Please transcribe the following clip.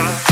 love.